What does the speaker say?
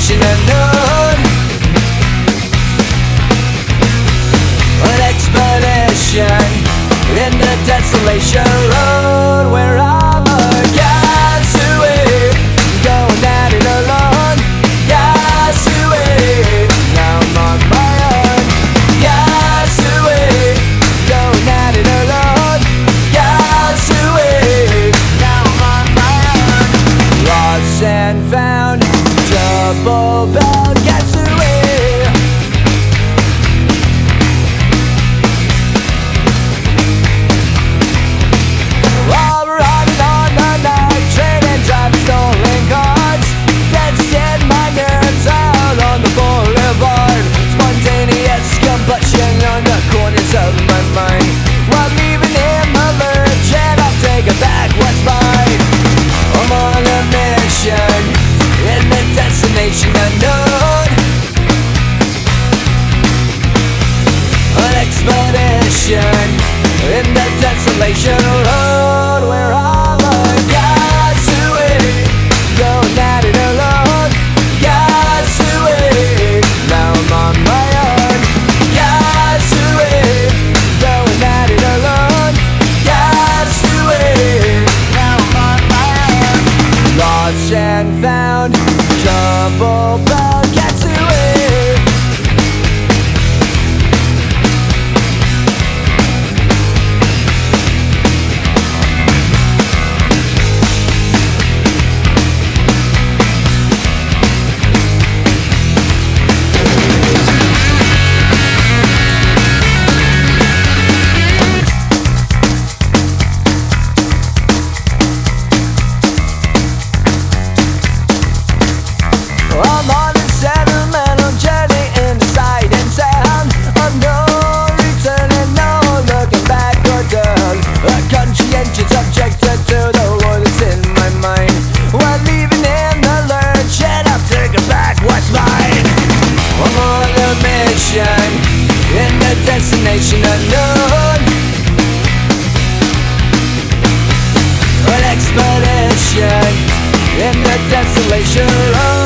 reaching unknown An explanation in the desolation road where I'm a gasue Going at it alone, gasue Now I'm on my own, gasue Going at it alone, gasue Now I'm on my own. Lost and found double bell gets desolation road where I'm a castaway, going at it alone. Castaway, now I'm on my own. Castaway, going at it alone. Castaway, now I'm on my own. Lost and found, double mission in the destination unknown. An expedition in the desolation